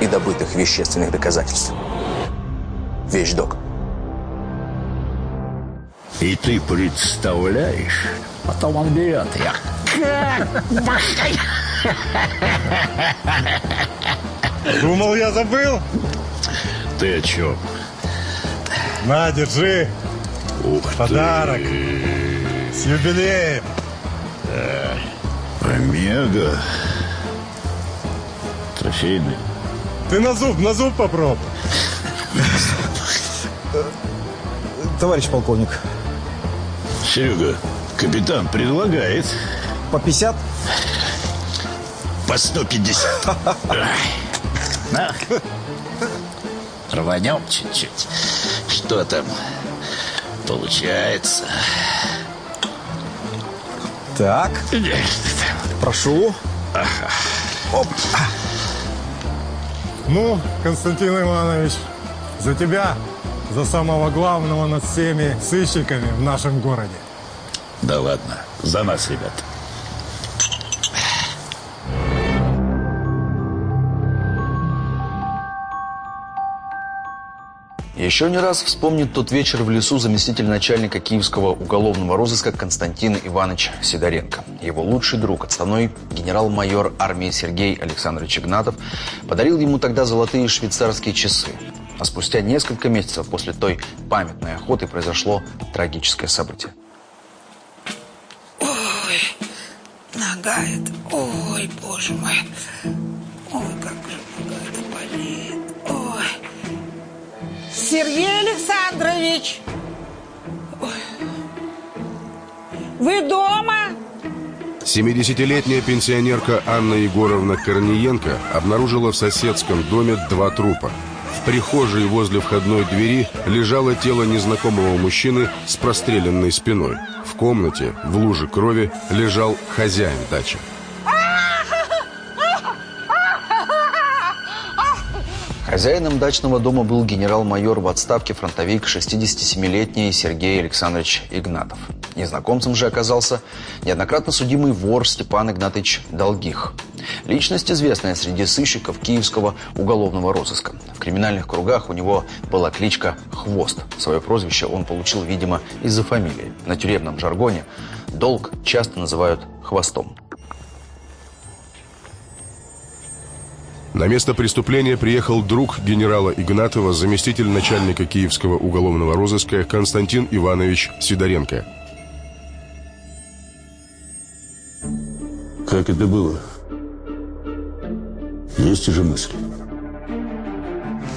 и добытых вещественных доказательств. Вещдок. И ты представляешь, потом он берет я. Думал, я забыл? Ты о чем? На, держи. Ух Подарок. ты. С юбилеем. Омега. Трофейный. Ты на зуб, на зуб попробуй. Товарищ полковник, Серега, капитан предлагает по 50? по 150. Ай. На. Рванем чуть-чуть. Что там получается? Так, прошу. Ну, Константин Иванович, за тебя, за самого главного над всеми сыщиками в нашем городе. Да ладно, за нас, ребят. Еще не раз вспомнит тот вечер в лесу заместитель начальника киевского уголовного розыска Константин Иванович Сидоренко. Его лучший друг, отставной генерал-майор армии Сергей Александрович Игнатов, подарил ему тогда золотые швейцарские часы. А спустя несколько месяцев после той памятной охоты произошло трагическое событие. Ой, нога это, ой, боже мой. Ой, как же Сергей Александрович! Вы дома? 70-летняя пенсионерка Анна Егоровна Корниенко обнаружила в соседском доме два трупа. В прихожей возле входной двери лежало тело незнакомого мужчины с простреленной спиной. В комнате, в луже крови, лежал хозяин дачи. Хозяином дачного дома был генерал-майор в отставке фронтовик 67-летний Сергей Александрович Игнатов. Незнакомцем же оказался неоднократно судимый вор Степан Игнатович Долгих. Личность известная среди сыщиков киевского уголовного розыска. В криминальных кругах у него была кличка «Хвост». Свое прозвище он получил, видимо, из-за фамилии. На тюремном жаргоне долг часто называют «хвостом». На место преступления приехал друг генерала Игнатова, заместитель начальника Киевского уголовного розыска Константин Иванович Сидоренко. Как это было? Есть уже мысли?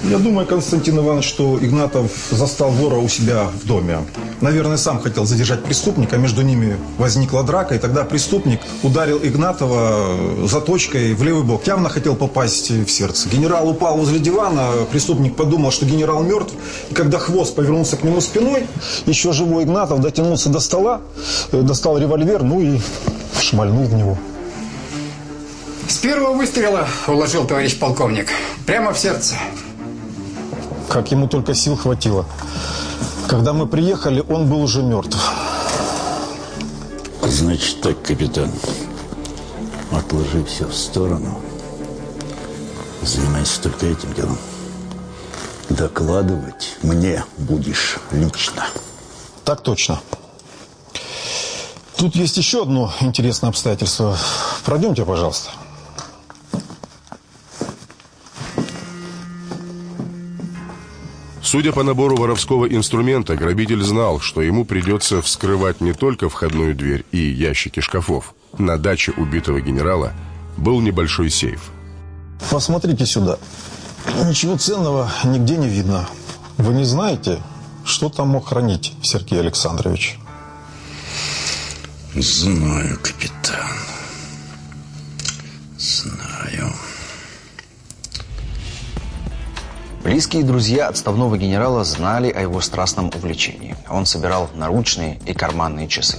Я думаю, Константин Иванович, что Игнатов застал вора у себя в доме. Наверное, сам хотел задержать преступника, между ними возникла драка, и тогда преступник ударил Игнатова заточкой в левый бок. Явно хотел попасть в сердце. Генерал упал возле дивана, преступник подумал, что генерал мертв, и когда хвост повернулся к нему спиной, еще живой Игнатов дотянулся до стола, э, достал револьвер, ну и шмальнул в него. С первого выстрела уложил товарищ полковник. Прямо в сердце. Как ему только сил хватило. Когда мы приехали, он был уже мертв. Значит так, капитан. Отложи все в сторону. Занимайся только этим делом. Докладывать мне будешь лично. Так точно. Тут есть еще одно интересное обстоятельство. Пройдемте, пожалуйста. Судя по набору воровского инструмента, грабитель знал, что ему придется вскрывать не только входную дверь и ящики шкафов. На даче убитого генерала был небольшой сейф. Посмотрите сюда. Ничего ценного нигде не видно. Вы не знаете, что там мог хранить Сергей Александрович? Знаю, капитан. Знаю. Близкие друзья отставного генерала знали о его страстном увлечении. Он собирал наручные и карманные часы.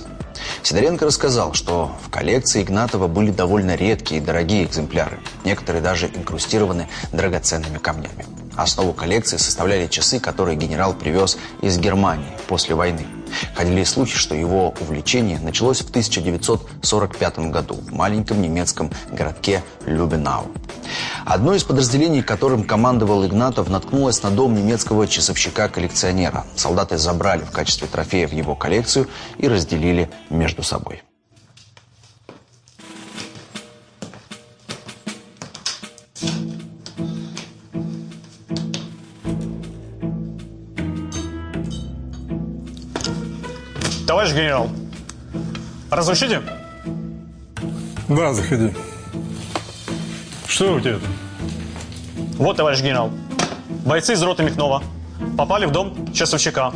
Сидоренко рассказал, что в коллекции Игнатова были довольно редкие и дорогие экземпляры. Некоторые даже инкрустированы драгоценными камнями. Основу коллекции составляли часы, которые генерал привез из Германии после войны. Ходили слухи, что его увлечение началось в 1945 году в маленьком немецком городке Любенау. Одно из подразделений, которым командовал Игнатов, наткнулось на дом немецкого часовщика-коллекционера. Солдаты забрали в качестве трофея в его коллекцию и разделили между собой. Товарищ генерал, разрешите? Да, заходи. Что у тебя тут? Вот, товарищ генерал, бойцы из роты Михнова попали в дом часовщика.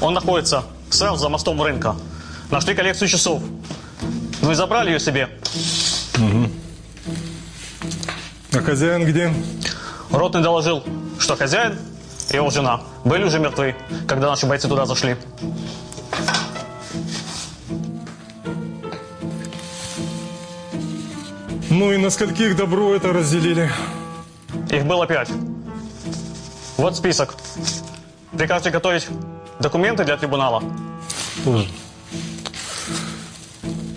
Он находится сразу за мостом рынка. Нашли коллекцию часов. Ну и забрали ее себе. А хозяин где? Ротный доложил, что хозяин и его жена были уже мертвы, когда наши бойцы туда зашли. Ну и на скольких добро это разделили? Их было пять. Вот список. Прикажете готовить документы для трибунала?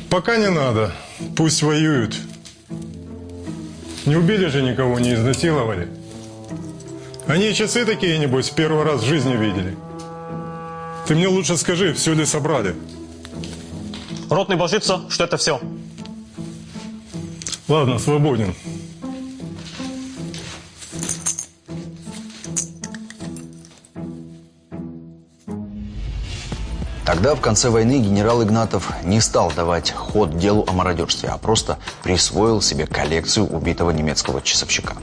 Пока не надо. Пусть воюют. Не убили же никого, не изнасиловали. Они часы такие, небось, первый раз в жизни видели. Ты мне лучше скажи, все ли собрали? Ротный божится, что это все. Ладно, свободен. Тогда, в конце войны, генерал Игнатов не стал давать ход делу о мародерстве, а просто присвоил себе коллекцию убитого немецкого часовщика.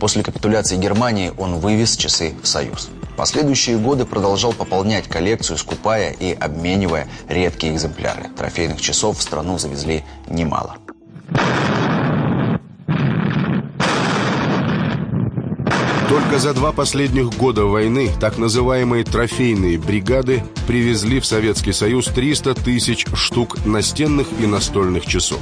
После капитуляции Германии он вывез часы в Союз. Последующие годы продолжал пополнять коллекцию, скупая и обменивая редкие экземпляры. Трофейных часов в страну завезли немало. Только за два последних года войны так называемые трофейные бригады привезли в Советский Союз 300 тысяч штук настенных и настольных часов.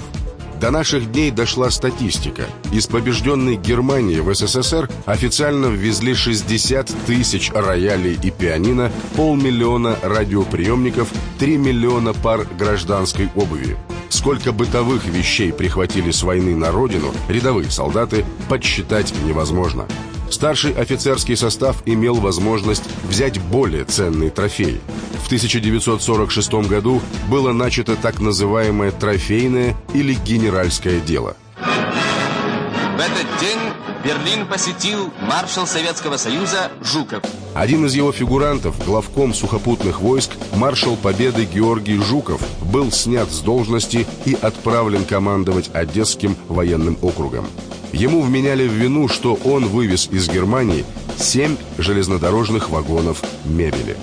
До наших дней дошла статистика. Из побежденной Германии в СССР официально ввезли 60 тысяч роялей и пианино, полмиллиона радиоприемников, 3 миллиона пар гражданской обуви. Сколько бытовых вещей прихватили с войны на родину, рядовые солдаты подсчитать невозможно. Старший офицерский состав имел возможность взять более ценные трофеи. В 1946 году было начато так называемое трофейное или генеральское дело. В этот день Берлин посетил маршал Советского Союза Жуков. Один из его фигурантов, главком сухопутных войск, маршал Победы Георгий Жуков, был снят с должности и отправлен командовать Одесским военным округом. Ему вменяли в вину, что он вывез из Германии семь железнодорожных вагонов мебели.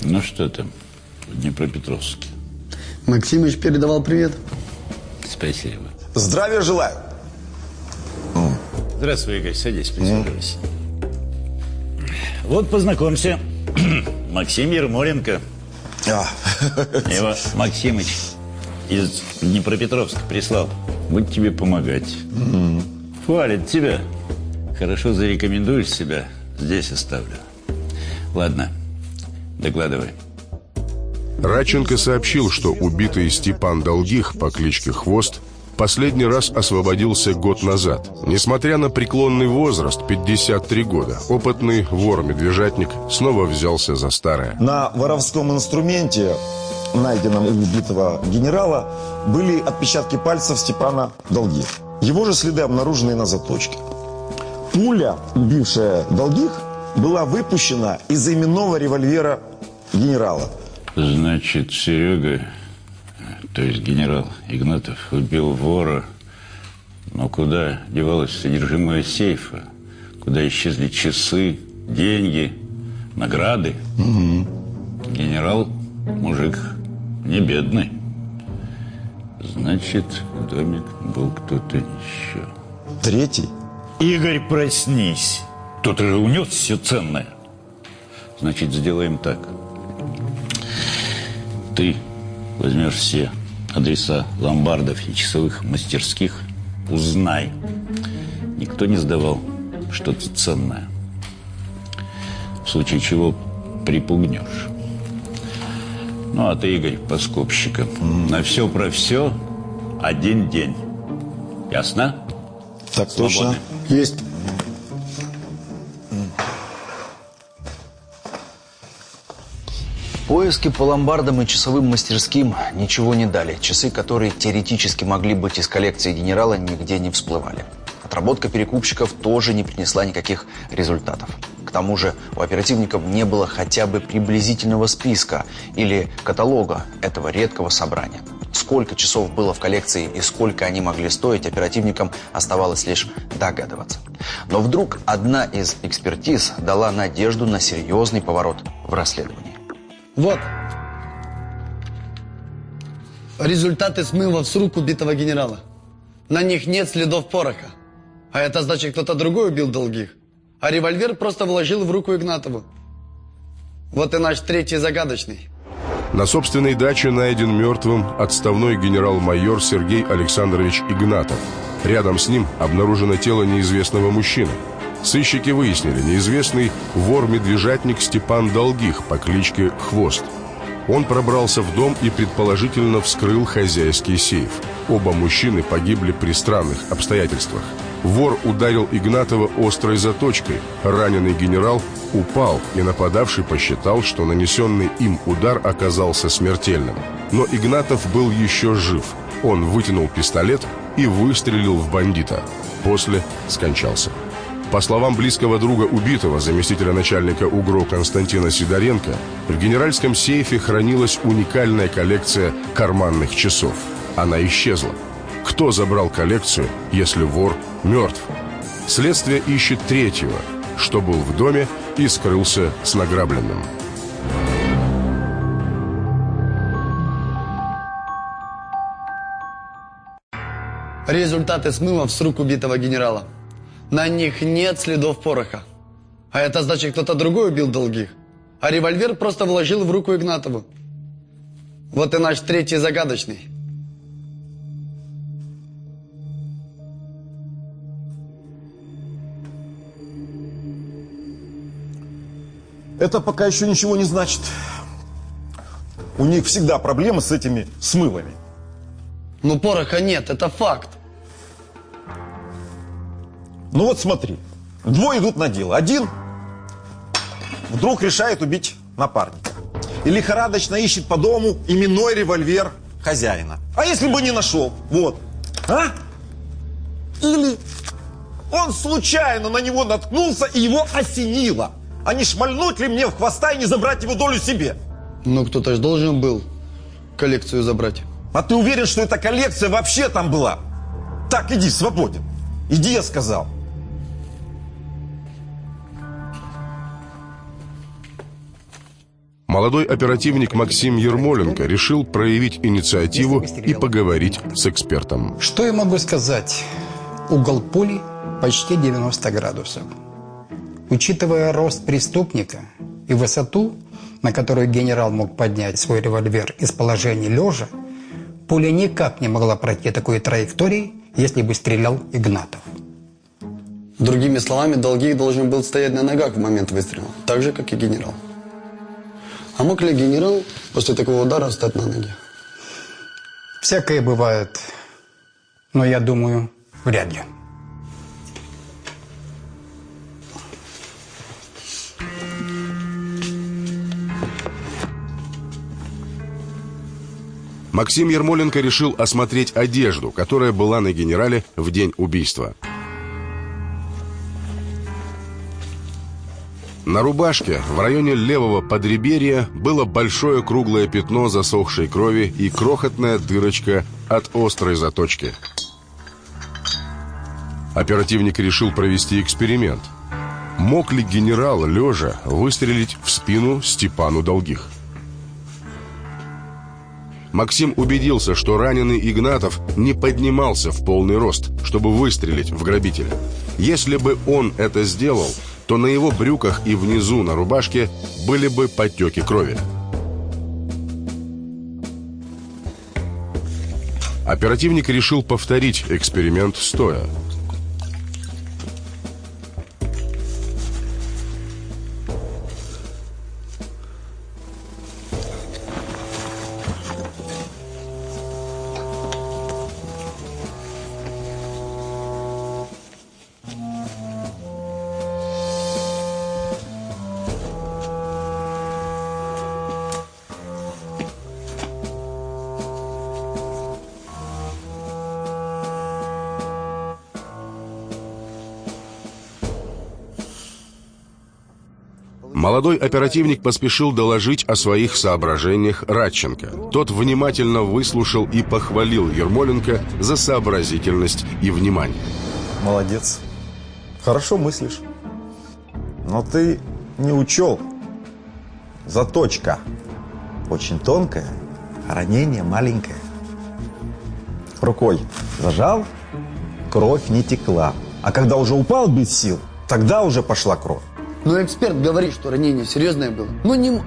Ну что там Днепропетровске? Максимыч передавал привет. Спасибо. Здравия желаю. Здравствуй, Игорь, садись, присаживайся. Вот познакомься. Максим Ермоленко. А. Его Максимыч из Днепропетровска прислал. Вот тебе помогать. Хвалит тебя. Хорошо зарекомендуешь себя, здесь оставлю. Ладно, докладывай. Радченко сообщил, что убитый Степан Долгих по кличке Хвост последний раз освободился год назад. Несмотря на преклонный возраст, 53 года, опытный вор-медвежатник снова взялся за старое. На воровском инструменте, найденном у убитого генерала, были отпечатки пальцев Степана Долгих. Его же следы обнаружены на заточке. Пуля, убившая Долгих, была выпущена из именного револьвера генерала. Значит, Серега, то есть генерал Игнатов, убил вора. Но куда девалось содержимое сейфа? Куда исчезли часы, деньги, награды? Генерал мужик не бедный. Значит, в доме был кто-то еще. Третий Игорь, проснись. Кто-то же унес все ценное. Значит, сделаем так. Ты возьмешь все адреса ломбардов и часовых мастерских, узнай. Никто не сдавал что-то ценное. В случае чего припугнешь. Ну, а ты, Игорь, по скупщикам. На все про все один день. Ясно? Так точно. Есть. Поиски по ломбардам и часовым мастерским ничего не дали. Часы, которые теоретически могли быть из коллекции генерала, нигде не всплывали. Отработка перекупщиков тоже не принесла никаких результатов. К тому же у оперативников не было хотя бы приблизительного списка или каталога этого редкого собрания. Сколько часов было в коллекции и сколько они могли стоить, оперативникам оставалось лишь догадываться. Но вдруг одна из экспертиз дала надежду на серьезный поворот в расследовании. Вот. Результаты смывов с рук убитого генерала. На них нет следов пороха. А это значит, кто-то другой убил долгих. А револьвер просто вложил в руку Игнатову. Вот и наш третий загадочный. На собственной даче найден мертвым отставной генерал-майор Сергей Александрович Игнатов. Рядом с ним обнаружено тело неизвестного мужчины. Сыщики выяснили, неизвестный вор-медвежатник Степан Долгих по кличке Хвост. Он пробрался в дом и предположительно вскрыл хозяйский сейф. Оба мужчины погибли при странных обстоятельствах. Вор ударил Игнатова острой заточкой. Раненый генерал упал, и нападавший посчитал, что нанесенный им удар оказался смертельным. Но Игнатов был еще жив. Он вытянул пистолет и выстрелил в бандита. После скончался. По словам близкого друга убитого, заместителя начальника УГРО Константина Сидоренко, в генеральском сейфе хранилась уникальная коллекция карманных часов. Она исчезла. Кто забрал коллекцию, если вор мертв? Следствие ищет третьего, что был в доме и скрылся с награбленным. Результаты смывов с рук убитого генерала. На них нет следов пороха. А это значит, кто-то другой убил долгих. А револьвер просто вложил в руку Игнатову. Вот и наш третий загадочный. Это пока еще ничего не значит. У них всегда проблемы с этими смывами. Ну, пороха нет, это факт. Ну вот смотри, двое идут на дело. Один вдруг решает убить напарника. И лихорадочно ищет по дому именной револьвер хозяина. А если бы не нашел? Вот. А? Или он случайно на него наткнулся и его осенило. А не шмальнуть ли мне в хвоста и не забрать его долю себе? Ну, кто-то же должен был коллекцию забрать. А ты уверен, что эта коллекция вообще там была? Так, иди, свободен. Иди, я сказал. Молодой оперативник Максим Ермоленко решил проявить инициативу и поговорить с экспертом. Что я могу сказать? Угол пули почти 90 градусов. Учитывая рост преступника и высоту, на которую генерал мог поднять свой револьвер из положения лежа, пуля никак не могла пройти такой траектории, если бы стрелял Игнатов. Другими словами, Долгих должен был стоять на ногах в момент выстрела, так же, как и генерал. А мог ли генерал после такого удара встать на ноги? Всякое бывает, но я думаю, вряд ли. Максим Ермоленко решил осмотреть одежду, которая была на генерале в день убийства. На рубашке в районе левого подреберья было большое круглое пятно засохшей крови и крохотная дырочка от острой заточки. Оперативник решил провести эксперимент. Мог ли генерал, лежа, выстрелить в спину Степану Долгих? Максим убедился, что раненый Игнатов не поднимался в полный рост, чтобы выстрелить в грабителя. Если бы он это сделал, то на его брюках и внизу на рубашке были бы потеки крови. Оперативник решил повторить эксперимент стоя. Молодой оперативник поспешил доложить о своих соображениях Радченко. Тот внимательно выслушал и похвалил Ермоленко за сообразительность и внимание. Молодец. Хорошо мыслишь. Но ты не учел. Заточка очень тонкая, ранение маленькое. Рукой зажал, кровь не текла. А когда уже упал без сил, тогда уже пошла кровь. Но эксперт говорит, что ранение серьезное было. Но не, м-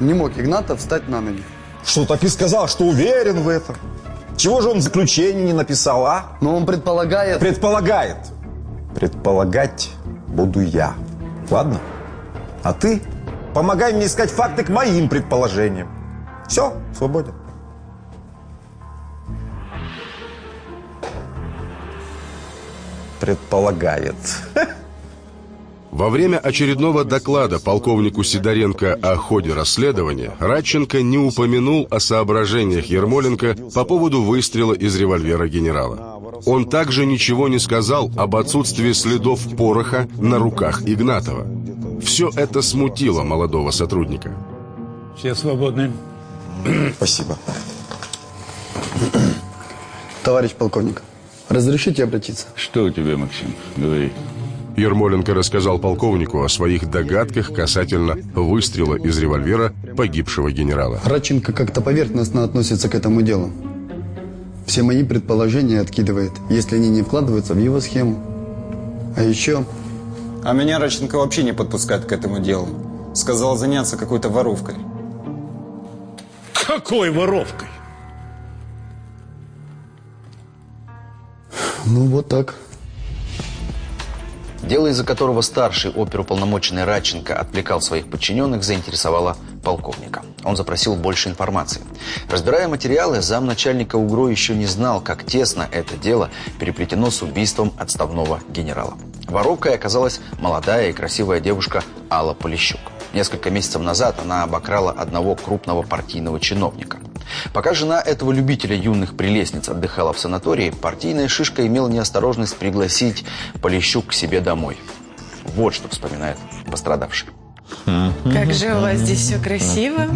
не мог Игнатов встать на ноги. Что так и сказал, что уверен в этом. Чего же он заключение не написал, а? Но он предполагает... Предполагает. Предполагать буду я. Ладно? А ты помогай мне искать факты к моим предположениям. Все, свободен. Предполагает. Во время очередного доклада полковнику Сидоренко о ходе расследования Радченко не упомянул о соображениях Ермоленко по поводу выстрела из револьвера генерала. Он также ничего не сказал об отсутствии следов пороха на руках Игнатова. Все это смутило молодого сотрудника. Все свободны. Спасибо. Товарищ полковник, разрешите обратиться? Что у тебя, Максим? Говори. Ермоленко рассказал полковнику о своих догадках касательно выстрела из револьвера погибшего генерала. Радченко как-то поверхностно относится к этому делу. Все мои предположения откидывает, если они не вкладываются в его схему. А еще... А меня Радченко вообще не подпускает к этому делу. Сказал заняться какой-то воровкой. Какой воровкой? Ну, вот так. Дело, из-за которого старший оперуполномоченный Радченко отвлекал своих подчиненных, заинтересовало полковника. Он запросил больше информации. Разбирая материалы, замначальника УГРО еще не знал, как тесно это дело переплетено с убийством отставного генерала. Воровкой оказалась молодая и красивая девушка Алла Полищук. Несколько месяцев назад она обокрала одного крупного партийного чиновника. Пока жена этого любителя юных прелестниц отдыхала в санатории, партийная шишка имела неосторожность пригласить Полищук к себе домой. Вот что вспоминает пострадавший. Как же у вас здесь все красиво.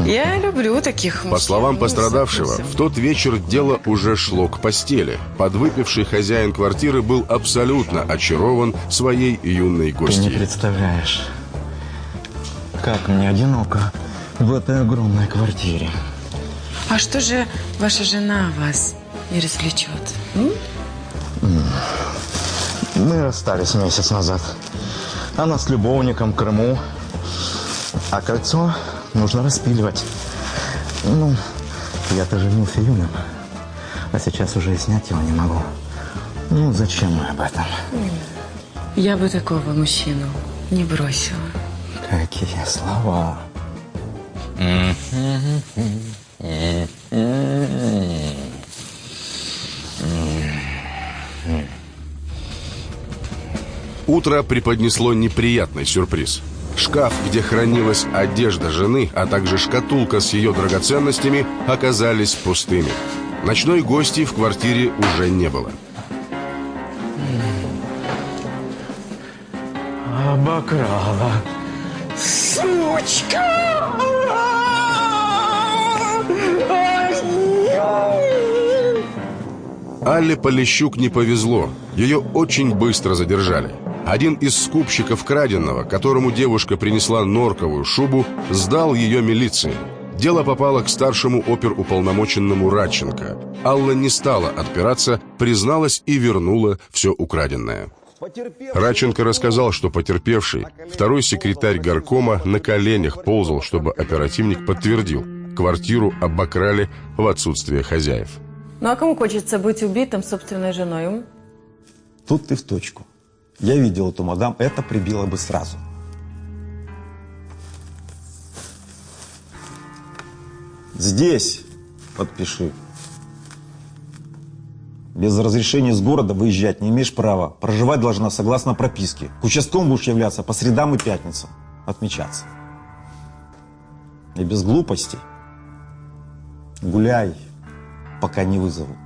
Я люблю таких По словам пострадавшего, в тот вечер дело уже шло к постели. Подвыпивший хозяин квартиры был абсолютно очарован своей юной Ты не гостьей. представляешь, как мне одиноко в этой огромной квартире. А что же ваша жена вас не развлечет? м? Мы расстались месяц назад. Она с любовником в Крыму. А кольцо нужно распиливать. Ну, я-то женился юным. А сейчас уже и снять его не могу. Ну, зачем мы об этом? Я бы такого мужчину не бросила. Какие слова. Утро преподнесло неприятный сюрприз. Шкаф, где хранилась одежда жены, а также шкатулка с ее драгоценностями, оказались пустыми. Ночной гости в квартире уже не было. Обокрала. Сучка! Алле Полищук не повезло. Ее очень быстро задержали. Один из скупщиков краденого, которому девушка принесла норковую шубу, сдал ее милиции. Дело попало к старшему оперуполномоченному Радченко. Алла не стала отпираться, призналась и вернула все украденное. Радченко рассказал, что потерпевший, второй секретарь горкома, на коленях ползал, чтобы оперативник подтвердил. Квартиру обокрали в отсутствие хозяев. Ну а кому хочется быть убитым собственной женой? Тут ты в точку. Я видел эту мадам, это прибило бы сразу. Здесь подпиши. Без разрешения с города выезжать не имеешь права. Проживать должна согласно прописке. К участковому будешь являться по средам и пятницам. Отмечаться. И без глупостей. Гуляй, пока не вызову.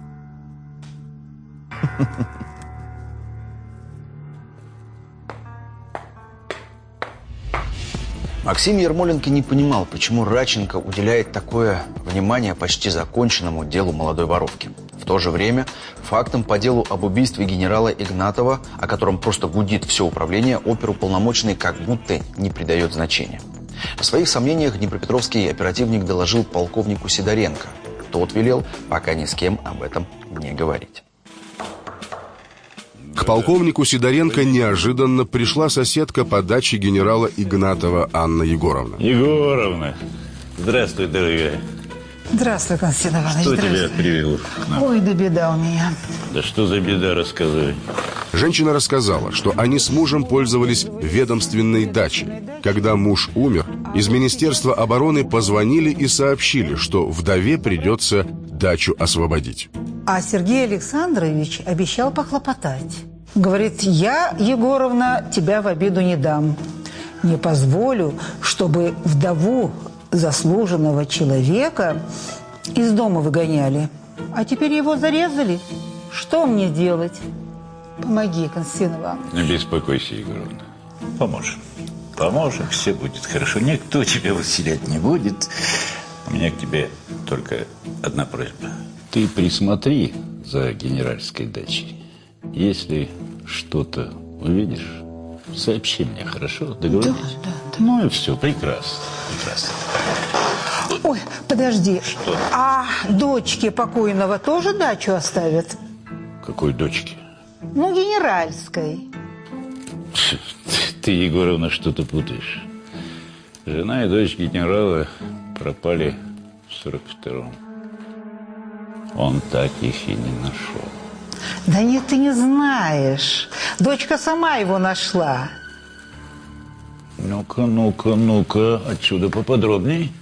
Максим Ермоленко не понимал, почему Радченко уделяет такое внимание почти законченному делу молодой воровки. В то же время фактом по делу об убийстве генерала Игнатова, о котором просто гудит все управление, оперуполномоченный как будто не придает значения. О своих сомнениях Днепропетровский оперативник доложил полковнику Сидоренко. Тот велел пока ни с кем об этом не говорить. К полковнику Сидоренко неожиданно пришла соседка по даче генерала Игнатова Анна Егоровна. Егоровна, здравствуй, дорогая. Здравствуй, Константин Иванович. Что тебя привело? к нам? Ой, да беда у меня. Да что за беда, рассказывай. Женщина рассказала, что они с мужем пользовались ведомственной дачей. Когда муж умер, из Министерства обороны позвонили и сообщили, что вдове придется дачу освободить. А Сергей Александрович обещал похлопотать. Говорит, я, Егоровна, тебя в обиду не дам. Не позволю, чтобы вдову заслуженного человека из дома выгоняли. А теперь его зарезали. Что мне делать? Помоги, Константин Иванович. Не беспокойся, Егоровна. Поможем. Поможем, все будет хорошо. Никто тебя выселять не будет. У меня к тебе только одна просьба. Ты присмотри за генеральской дачей. Если что-то увидишь, сообщи мне, хорошо? Договорились? Да, Ну и все, прекрасно. Прекрасно. Ой, подожди. А дочке покойного тоже дачу оставят? Какой дочки? Ну, генеральской. Ты, Егоровна, что-то путаешь. Жена и дочь генерала пропали в 42-м. Он так их и не нашел. Да нет, ты не знаешь. Дочка сама его нашла. Ну-ка, ну-ка, ну-ка, отсюда поподробней.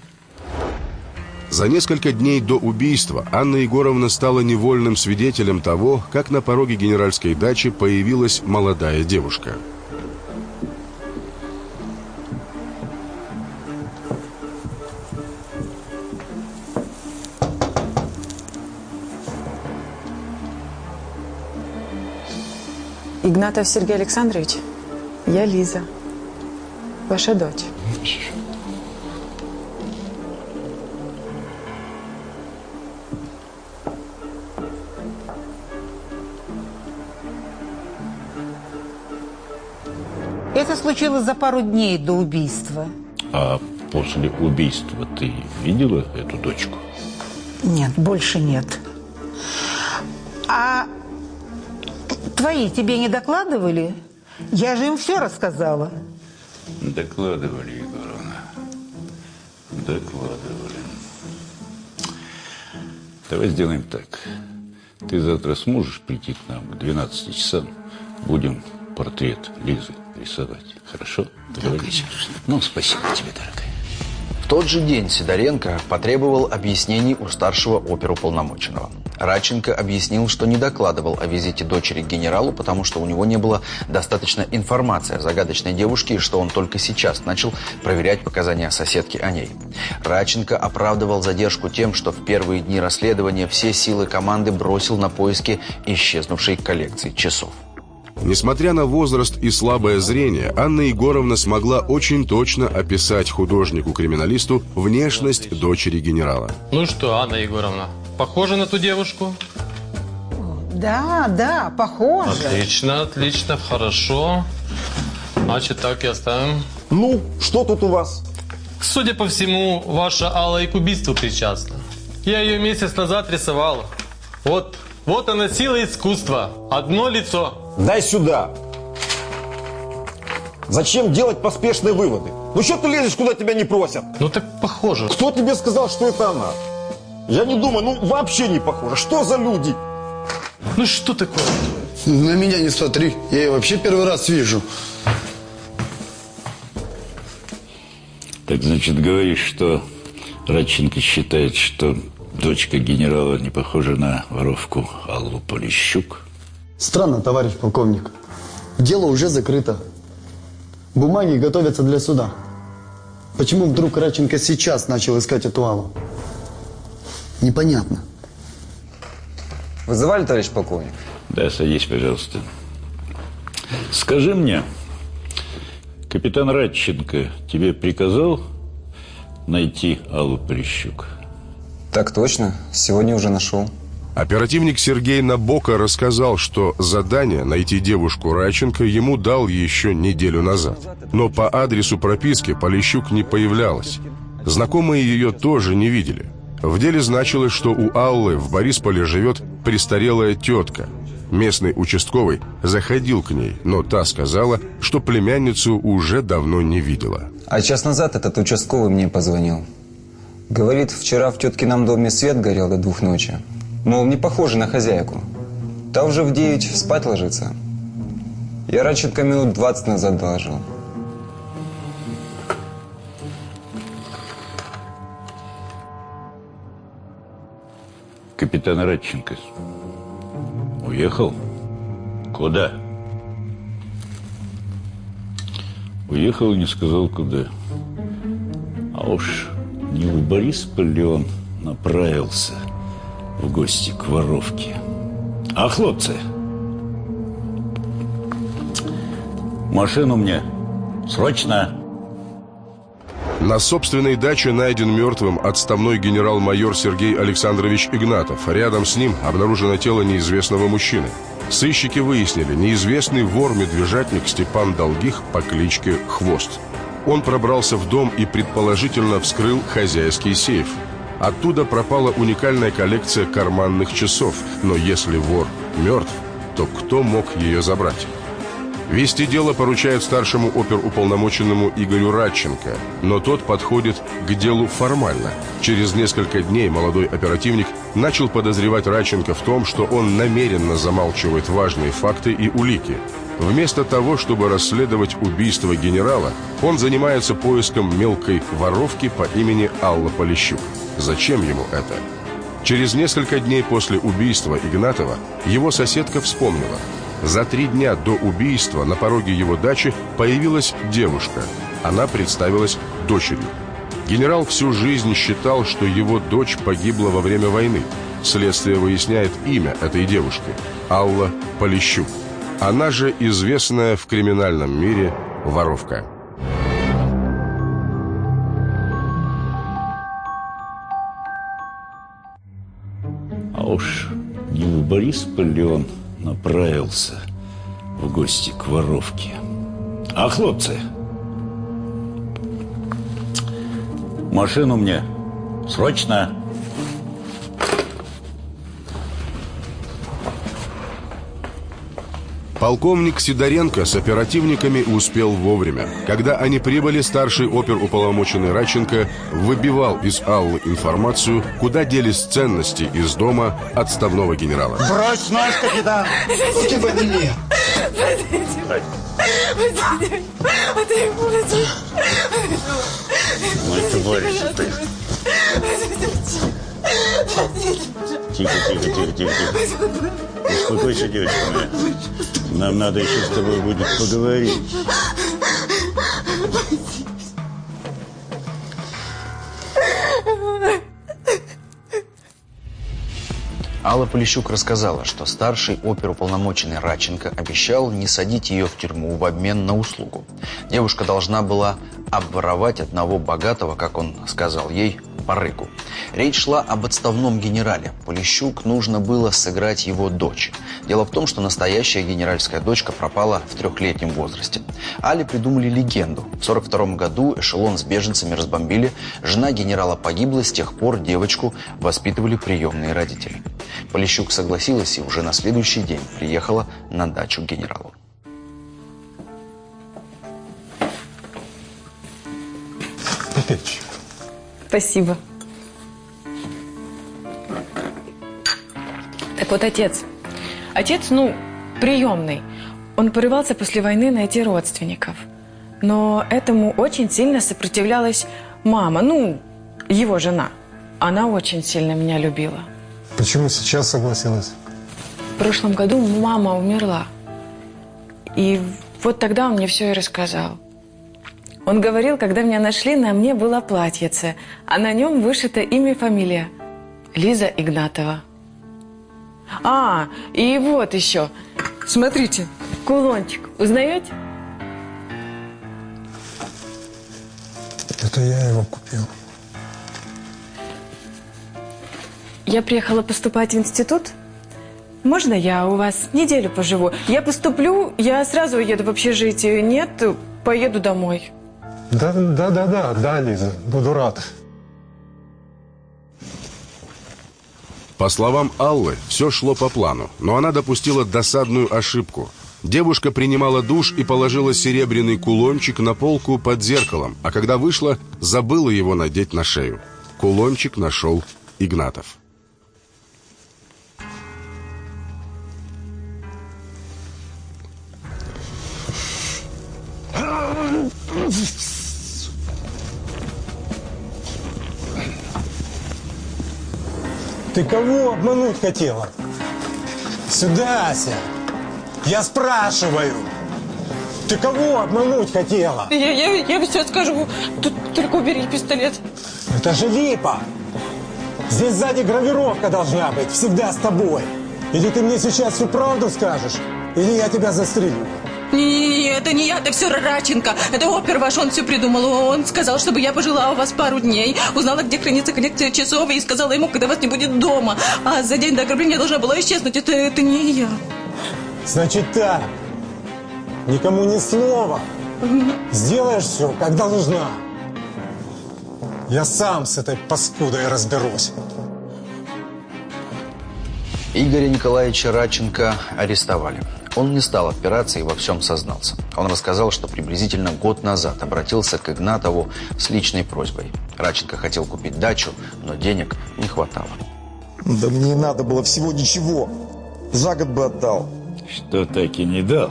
За несколько дней до убийства Анна Егоровна стала невольным свидетелем того, как на пороге генеральской дачи появилась молодая девушка. Игнатов Сергей Александрович, я Лиза, ваша дочь. Это случилось за пару дней до убийства. А после убийства ты видела эту дочку? Нет, больше нет. А твои тебе не докладывали? Я же им все рассказала. Докладывали, Егоровна. Докладывали. Давай сделаем так. Ты завтра сможешь прийти к нам к 12 часам? Будем портрет Лизы рисовать. Хорошо? Договорились? Ну, спасибо тебе, дорогая. Тот же день Сидоренко потребовал объяснений у старшего оперуполномоченного. Радченко объяснил, что не докладывал о визите дочери к генералу, потому что у него не было достаточно информации о загадочной девушке и что он только сейчас начал проверять показания соседки о ней. Радченко оправдывал задержку тем, что в первые дни расследования все силы команды бросил на поиски исчезнувшей коллекции часов. Несмотря на возраст и слабое зрение, Анна Егоровна смогла очень точно описать художнику-криминалисту внешность дочери генерала. Ну что, Анна Егоровна, похожа на ту девушку? Да, да, похоже. Отлично, отлично, хорошо. Значит, так и оставим. Ну, что тут у вас? Судя по всему, ваша Алла и к убийству причастна. Я ее месяц назад рисовал. Вот, вот она сила искусства. Одно лицо. Дай сюда. Зачем делать поспешные выводы? Ну что ты лезешь, куда тебя не просят? Ну так похоже. Кто тебе сказал, что это она? Я не думаю, ну вообще не похоже. Что за люди? Ну что такое? На меня не смотри, я ее вообще первый раз вижу. Так значит, говоришь, что Радченко считает, что дочка генерала не похожа на воровку Аллу Полищук? Странно, товарищ полковник. Дело уже закрыто. Бумаги готовятся для суда. Почему вдруг Радченко сейчас начал искать эту Аллу? Непонятно. Вызывали, товарищ полковник? Да, садись, пожалуйста. Скажи мне, капитан Радченко тебе приказал найти Аллу Полищук? Так точно. Сегодня уже нашел. Оперативник Сергей Набока рассказал, что задание найти девушку Радченко ему дал еще неделю назад. Но по адресу прописки Полищук не появлялась. Знакомые ее тоже не видели. В деле значилось, что у Аллы в Борисполе живет престарелая тетка. Местный участковый заходил к ней, но та сказала, что племянницу уже давно не видела. А час назад этот участковый мне позвонил. Говорит, вчера в теткином доме свет горел до двух ночи. Мол, не похоже на хозяйку. Та уже в девять спать ложится. Я Радченко минут 20 назад доложил. Капитан Радченко уехал? Куда? Уехал и не сказал, куда. А уж не в Борисполь ли он направился в гости к воровке? А хлопцы? Машину мне. Срочно! На собственной даче найден мертвым отставной генерал-майор Сергей Александрович Игнатов. Рядом с ним обнаружено тело неизвестного мужчины. Сыщики выяснили, неизвестный вор-медвежатник Степан Долгих по кличке Хвост. Он пробрался в дом и предположительно вскрыл хозяйский сейф. Оттуда пропала уникальная коллекция карманных часов. Но если вор мертв, то кто мог ее забрать? Вести дело поручают старшему оперуполномоченному Игорю Радченко, но тот подходит к делу формально. Через несколько дней молодой оперативник начал подозревать Радченко в том, что он намеренно замалчивает важные факты и улики. Вместо того, чтобы расследовать убийство генерала, он занимается поиском мелкой воровки по имени Алла Полищук. Зачем ему это? Через несколько дней после убийства Игнатова его соседка вспомнила – за три дня до убийства на пороге его дачи появилась девушка. Она представилась дочерью. Генерал всю жизнь считал, что его дочь погибла во время войны. Следствие выясняет имя этой девушки – Алла Полищук. Она же известная в криминальном мире воровка. А уж не в Борисполь ли он направился в гости к воровке. А хлопцы? Машину мне. Срочно. Полковник Сидоренко с оперативниками успел вовремя. Когда они прибыли, старший оперуполномоченный Радченко выбивал из Аллы информацию, куда делись ценности из дома отставного генерала. Брось нож, капитан! У тебя нет. Мой товарищ, ты... Тихо, тихо, тихо, тихо, тихо. Успокойся, девочка моя. Нам надо еще с тобой будет поговорить. Алла Полищук рассказала, что старший оперуполномоченный Радченко обещал не садить ее в тюрьму в обмен на услугу. Девушка должна была обворовать одного богатого, как он сказал ей, барыгу. Речь шла об отставном генерале. Полищук нужно было сыграть его дочь. Дело в том, что настоящая генеральская дочка пропала в трехлетнем возрасте. Али придумали легенду. В 42 году эшелон с беженцами разбомбили, жена генерала погибла, с тех пор девочку воспитывали приемные родители. Полищук согласилась и уже на следующий день приехала на дачу к генералу. Спасибо. Так вот, отец. Отец, ну, приемный. Он порывался после войны найти родственников. Но этому очень сильно сопротивлялась мама, ну, его жена. Она очень сильно меня любила. Почему сейчас согласилась? В прошлом году мама умерла. И вот тогда он мне все и рассказал. Он говорил, когда меня нашли, на мне было платьице, а на нем вышито имя и фамилия. Лиза Игнатова. А, и вот еще. Смотрите, кулончик. Узнаете? Это я его купил. Я приехала поступать в институт. Можно я у вас неделю поживу? Я поступлю, я сразу уеду в общежитие. Нет, поеду домой. Да, да, да, да, да, Лиза, буду рад. По словам Аллы, все шло по плану, но она допустила досадную ошибку. Девушка принимала душ и положила серебряный кулончик на полку под зеркалом, а когда вышла, забыла его надеть на шею. Кулончик нашел Игнатов. Ты кого обмануть хотела? Сюда, Ася. Я спрашиваю. Ты кого обмануть хотела? Я, я, я все скажу. Тут только убери пистолет. Это же липа. Здесь сзади гравировка должна быть. Всегда с тобой. Или ты мне сейчас всю правду скажешь, или я тебя застрелю. Не, это не я, это все Раченко. Это опер ваш, он все придумал. Он сказал, чтобы я пожила у вас пару дней, узнала, где хранится коллекция часов, и сказала ему, когда вас не будет дома. А за день до ограбления должна была исчезнуть. Это, это не я. Значит так. Никому ни слова. Сделаешь все, как должна. Я сам с этой паскудой разберусь. Игоря Николаевича Радченко арестовали. Он не стал отпираться и во всем сознался. Он рассказал, что приблизительно год назад обратился к Игнатову с личной просьбой. Радченко хотел купить дачу, но денег не хватало. Да мне и надо было всего ничего. За год бы отдал. Что так и не дал?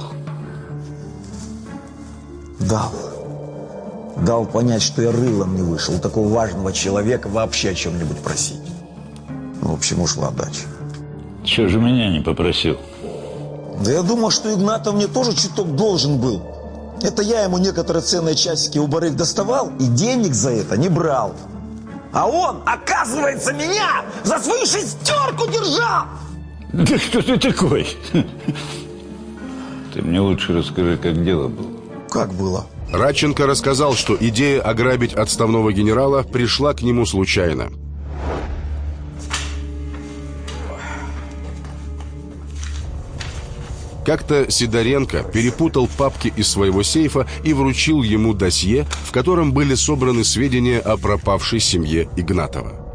Дал. Дал понять, что я рылом не вышел. У такого важного человека вообще о чем-нибудь просить. Ну, в общем, ушла дача. Чего же меня не попросил? Да я думал, что Игнатов мне тоже чуток должен был. Это я ему некоторые ценные часики у барыг доставал и денег за это не брал. А он, оказывается, меня за свою шестерку держал! Да кто ты такой? Ты мне лучше расскажи, как дело было. Как было? Радченко рассказал, что идея ограбить отставного генерала пришла к нему случайно. Как-то Сидоренко перепутал папки из своего сейфа и вручил ему досье, в котором были собраны сведения о пропавшей семье Игнатова.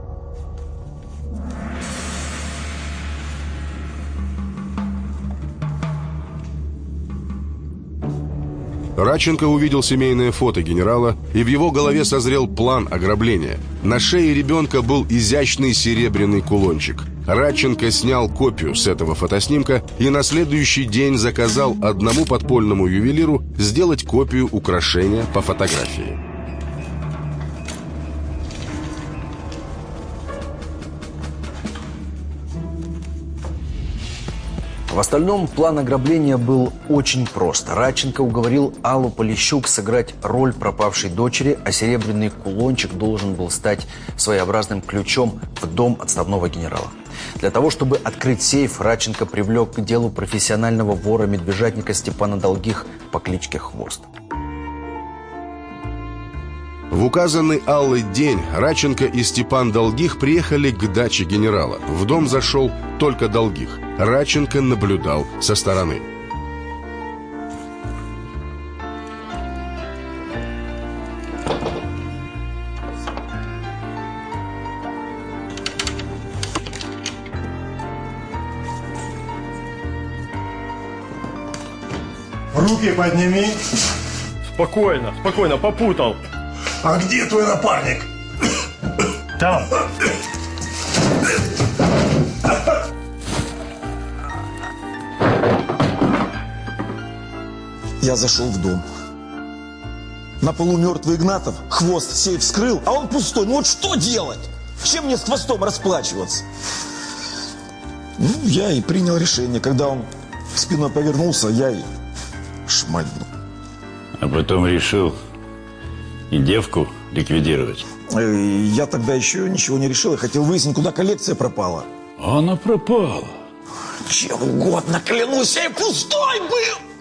Радченко увидел семейное фото генерала, и в его голове созрел план ограбления. На шее ребенка был изящный серебряный кулончик. Радченко снял копию с этого фотоснимка и на следующий день заказал одному подпольному ювелиру сделать копию украшения по фотографии. В остальном план ограбления был очень прост. Радченко уговорил Аллу Полищук сыграть роль пропавшей дочери, а серебряный кулончик должен был стать своеобразным ключом в дом отставного генерала. Для того, чтобы открыть сейф, Радченко привлек к делу профессионального вора-медвежатника Степана Долгих по кличке Хвост. В указанный Аллой день Раченко и Степан Долгих приехали к даче генерала. В дом зашел только Долгих. Раченко наблюдал со стороны. Подними. Спокойно, спокойно, попутал. А где твой напарник? Там. Я зашел в дом. На полу мертвый Игнатов, хвост сейф вскрыл, а он пустой. Ну вот что делать? Чем мне с хвостом расплачиваться? Ну, я и принял решение. Когда он спиной повернулся, я и шмальнул. А потом решил и девку ликвидировать. Э, Я тогда еще ничего не решил. Я хотел выяснить, куда коллекция пропала. Она пропала. Чем угодно, клянусь, я и пустой был!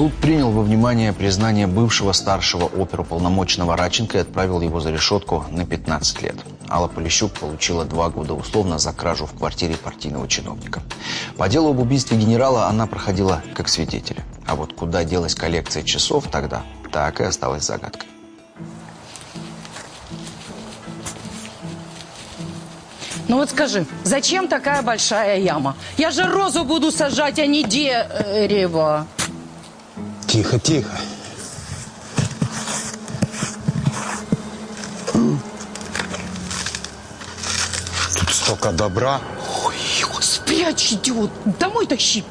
Суд принял во внимание признание бывшего старшего оперуполномоченного Раченко и отправил его за решетку на 15 лет. Алла Полищук получила два года условно за кражу в квартире партийного чиновника. По делу об убийстве генерала она проходила как свидетель. А вот куда делась коллекция часов тогда, так и осталась загадкой. Ну вот скажи, зачем такая большая яма? Я же розу буду сажать, а не дерево. Тихо, тихо. Тут столько добра. Ой, спрячь, идиот. Домой тащи.